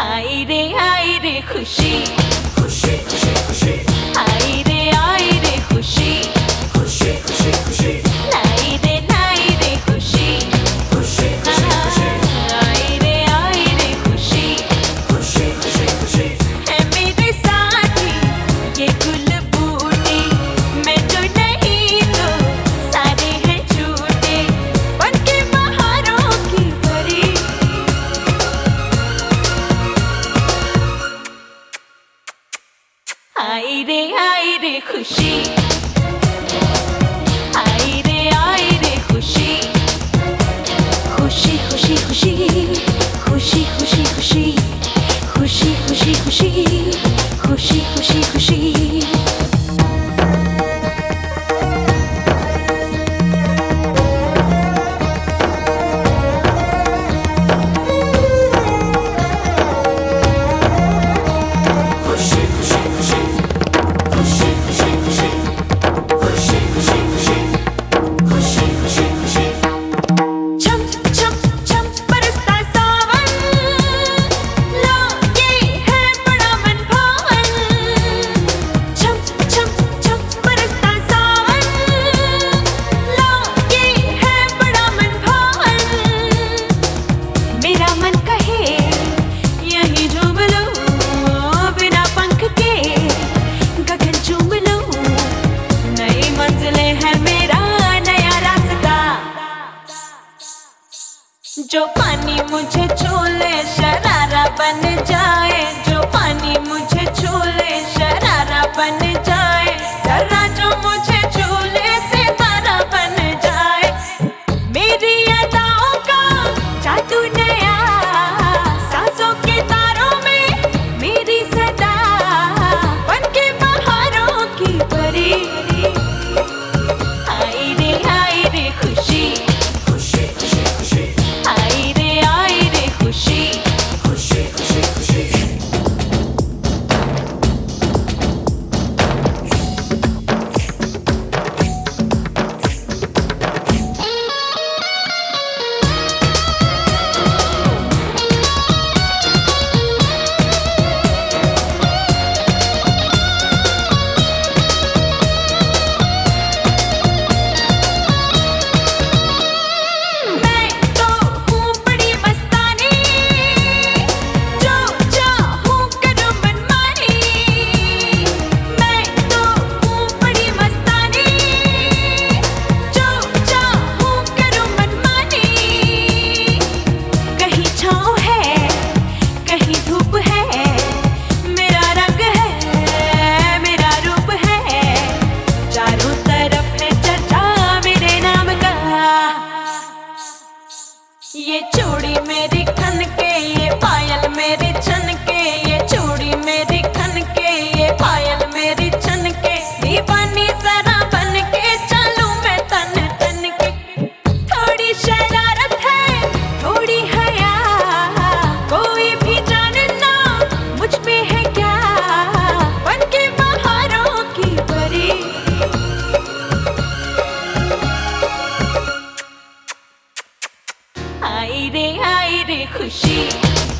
हाय रे खुशी। खुशी खुशी खुशी। हाय रे हाय रे खुशी। खुशी खुशी खुशी। いであいで不思議愛で愛で不思議不思議不思議不思議不思議不思議不思議不思議不思議 she